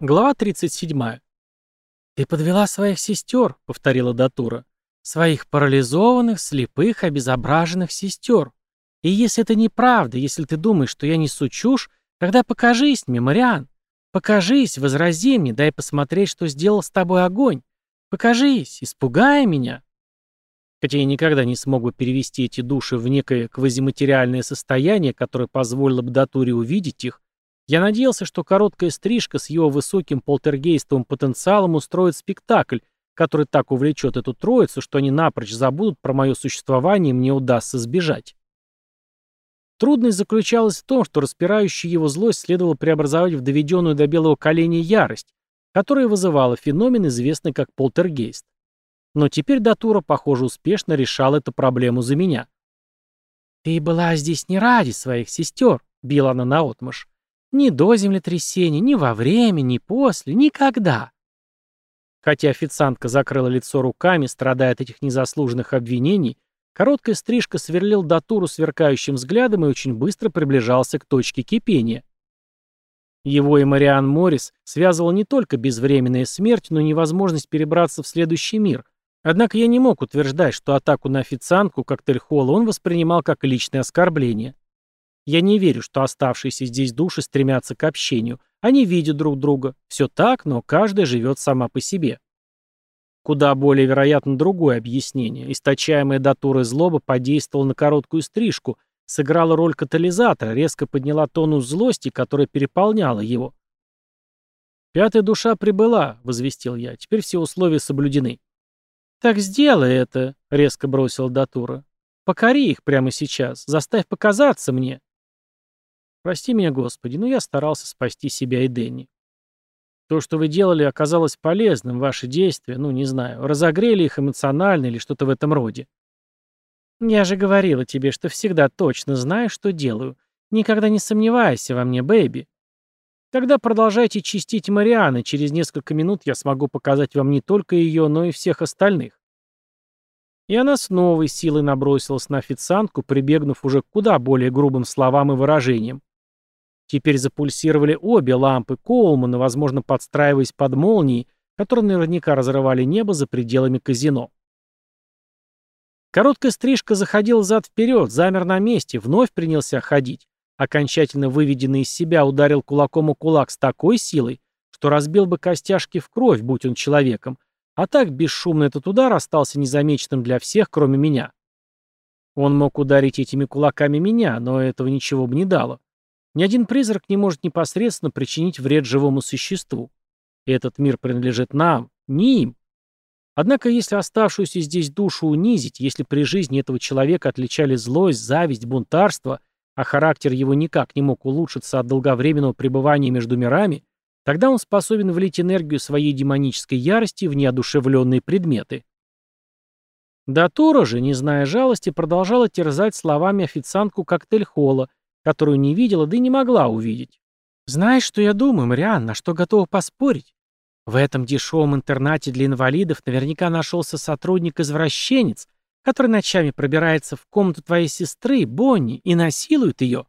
Глава 37. «Ты подвела своих сестер», — повторила Датура. «Своих парализованных, слепых, обезображенных сестер. И если это неправда, если ты думаешь, что я несу чушь, тогда покажись мне, Мариан. Покажись, возрази мне, дай посмотреть, что сделал с тобой огонь. Покажись, испугай меня». Хотя я никогда не смог бы перевести эти души в некое квазиматериальное состояние, которое позволило бы Датуре увидеть их, я надеялся, что короткая стрижка с его высоким полтергейстовым потенциалом устроит спектакль, который так увлечет эту троицу, что они напрочь забудут про мое существование и мне удастся сбежать. Трудность заключалась в том, что распирающую его злость следовало преобразовать в доведенную до белого коленя ярость, которая вызывала феномен, известный как полтергейст. Но теперь Датура, похоже, успешно решал эту проблему за меня. «Ты была здесь не ради своих сестер», — била она наотмашь. Ни до землетрясения, ни во время, ни после, никогда. Хотя официантка закрыла лицо руками, страдая от этих незаслуженных обвинений, короткая стрижка сверлил Датуру сверкающим взглядом и очень быстро приближался к точке кипения. Его и Мариан Моррис связывала не только безвременная смерть, но и невозможность перебраться в следующий мир. Однако я не мог утверждать, что атаку на официантку коктейль Холла он воспринимал как личное оскорбление. Я не верю, что оставшиеся здесь души стремятся к общению. Они видят друг друга. Все так, но каждая живет сама по себе. Куда более вероятно другое объяснение. Источаемая датурой злоба подействовала на короткую стрижку, сыграла роль катализатора, резко подняла тонус злости, которая переполняла его. «Пятая душа прибыла», — возвестил я. «Теперь все условия соблюдены». «Так сделай это», — резко бросила Датура. «Покори их прямо сейчас. Заставь показаться мне». Прости меня, Господи, но я старался спасти себя и Дэнни. То, что вы делали, оказалось полезным, ваши действия, ну, не знаю, разогрели их эмоционально или что-то в этом роде. Я же говорила тебе, что всегда точно знаю, что делаю. Никогда не сомневайся во мне, бэйби. Тогда продолжайте чистить Марианы, через несколько минут я смогу показать вам не только ее, но и всех остальных. И она с новой силой набросилась на официантку, прибегнув уже к куда более грубым словам и выражениям. Теперь запульсировали обе лампы Коулмана, возможно, подстраиваясь под молнии, которые наверняка разрывали небо за пределами казино. Короткая стрижка заходил зад-вперед, замер на месте, вновь принялся ходить. Окончательно выведенный из себя ударил кулаком у кулак с такой силой, что разбил бы костяшки в кровь, будь он человеком, а так бесшумно этот удар остался незамеченным для всех, кроме меня. Он мог ударить этими кулаками меня, но этого ничего бы не дало. Ни один призрак не может непосредственно причинить вред живому существу. Этот мир принадлежит нам, не им. Однако, если оставшуюся здесь душу унизить, если при жизни этого человека отличали злость, зависть, бунтарство, а характер его никак не мог улучшиться от долговременного пребывания между мирами, тогда он способен влить энергию своей демонической ярости в неодушевленные предметы. Датура же, не зная жалости, продолжала терзать словами официантку коктейль-холла, которую не видела, да и не могла увидеть. Знаешь, что я думаю, Мариан, на что готова поспорить? В этом дешевом интернате для инвалидов наверняка нашелся сотрудник-извращенец, который ночами пробирается в комнату твоей сестры, Бонни, и насилует ее.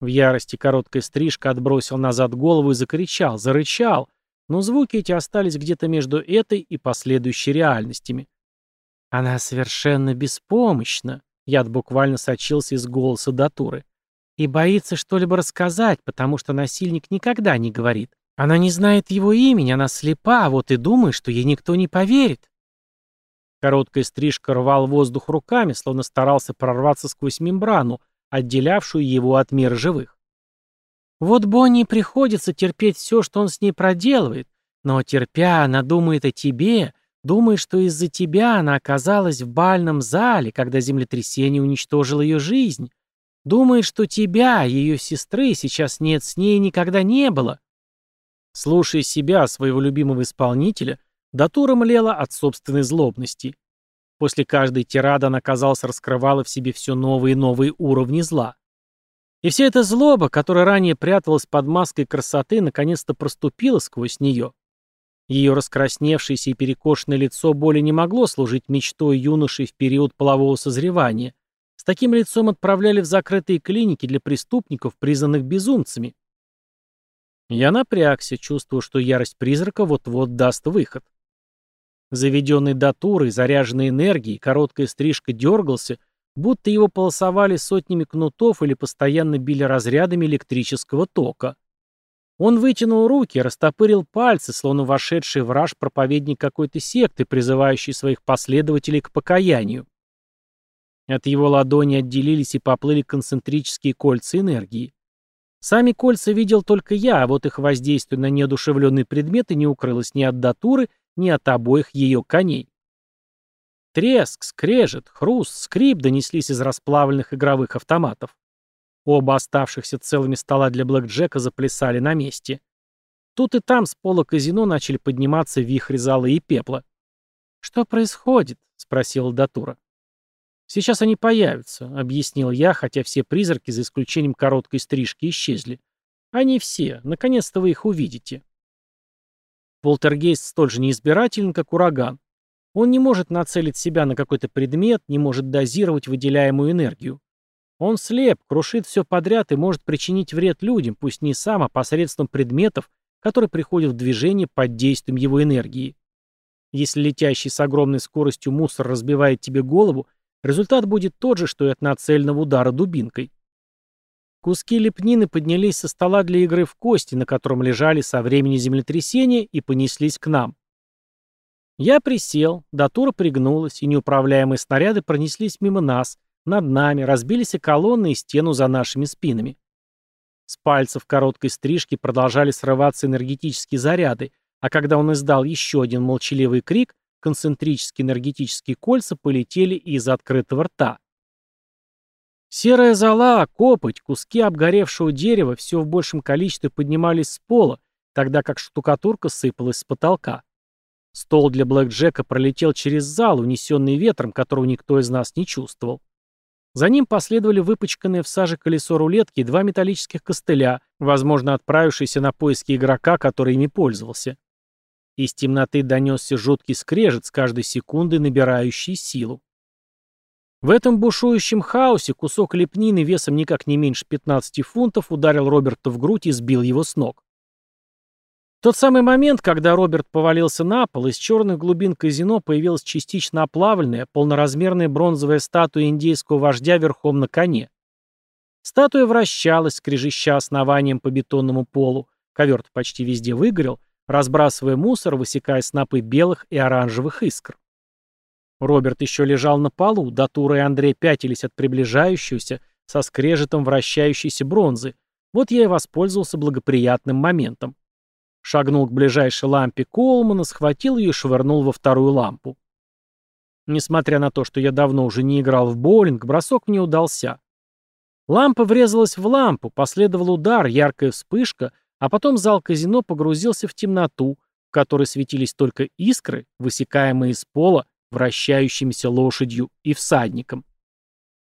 В ярости короткая стрижка отбросил назад голову и закричал, зарычал, но звуки эти остались где-то между этой и последующей реальностями. Она совершенно беспомощна. Яд буквально сочился из голоса Датуры. И боится что-либо рассказать, потому что насильник никогда не говорит. Она не знает его имени, она слепа, а вот и думает, что ей никто не поверит. Короткая стрижка рвал воздух руками, словно старался прорваться сквозь мембрану, отделявшую его от мира живых. Вот Бонни приходится терпеть все, что он с ней проделывает, но терпя, она думает о тебе, Думает, что из-за тебя она оказалась в бальном зале, когда землетрясение уничтожило ее жизнь. Думает, что тебя, ее сестры, сейчас нет с ней никогда не было. Слушая себя, своего любимого исполнителя, Датура млела от собственной злобности. После каждой тирады она, казалось, раскрывала в себе все новые и новые уровни зла. И вся эта злоба, которая ранее пряталась под маской красоты, наконец-то проступила сквозь нее. Ее раскрасневшееся и перекошенное лицо более не могло служить мечтой юноши в период полового созревания. С таким лицом отправляли в закрытые клиники для преступников, признанных безумцами. Я напрягся, чувствуя, что ярость призрака вот-вот даст выход. Заведенный датурой, заряженной энергией, короткая стрижка дергался, будто его полосовали сотнями кнутов или постоянно били разрядами электрического тока. Он вытянул руки, растопырил пальцы, словно вошедший враж проповедник какой-то секты, призывающий своих последователей к покаянию. От его ладони отделились и поплыли концентрические кольца энергии. Сами кольца видел только я, а вот их воздействие на неодушевленные предметы не укрылось ни от датуры, ни от обоих ее коней. Треск, скрежет, хруст, скрип донеслись из расплавленных игровых автоматов. Оба оставшихся целыми стола для блэкджека заплясали на месте. Тут и там с пола казино начали подниматься вихри золы и пепла. «Что происходит?» — спросила Датура. «Сейчас они появятся», — объяснил я, хотя все призраки, за исключением короткой стрижки, исчезли. «Они все. Наконец-то вы их увидите». Полтергейст столь же неизбирателен, как ураган. Он не может нацелить себя на какой-то предмет, не может дозировать выделяемую энергию. Он слеп, крушит все подряд и может причинить вред людям, пусть не сам, а посредством предметов, которые приходят в движение под действием его энергии. Если летящий с огромной скоростью мусор разбивает тебе голову, результат будет тот же, что и от нацеленного удара дубинкой. Куски лепнины поднялись со стола для игры в кости, на котором лежали со времени землетрясения, и понеслись к нам. Я присел, датура пригнулась, и неуправляемые снаряды пронеслись мимо нас, над нами разбились и колонны, и стену за нашими спинами. С пальцев короткой стрижки продолжали срываться энергетические заряды, а когда он издал еще один молчаливый крик, концентрические энергетические кольца полетели из открытого рта. Серая зола, копоть, куски обгоревшего дерева все в большем количестве поднимались с пола, тогда как штукатурка сыпалась с потолка. Стол для блэкджека пролетел через зал, унесенный ветром, которого никто из нас не чувствовал. За ним последовали выпачканные в саже колесо рулетки и два металлических костыля, возможно, отправившиеся на поиски игрока, который ими пользовался. Из темноты донесся жуткий скрежет с каждой секундой набирающий силу. В этом бушующем хаосе кусок лепнины весом никак не меньше 15 фунтов ударил Роберта в грудь и сбил его с ног тот самый момент, когда Роберт повалился на пол, из черных глубин казино появилась частично оплавленная, полноразмерная бронзовая статуя индейского вождя верхом на коне. Статуя вращалась, скрежеща основанием по бетонному полу, ковер почти везде выгорел, разбрасывая мусор, высекая снопы белых и оранжевых искр. Роберт еще лежал на полу, Датура и Андрей пятились от приближающегося, со скрежетом вращающейся бронзы. Вот я и воспользовался благоприятным моментом. Шагнул к ближайшей лампе Колмана, схватил ее и швырнул во вторую лампу. Несмотря на то, что я давно уже не играл в боулинг, бросок мне удался. Лампа врезалась в лампу, последовал удар, яркая вспышка, а потом зал казино погрузился в темноту, в которой светились только искры, высекаемые из пола, вращающимися лошадью и всадником.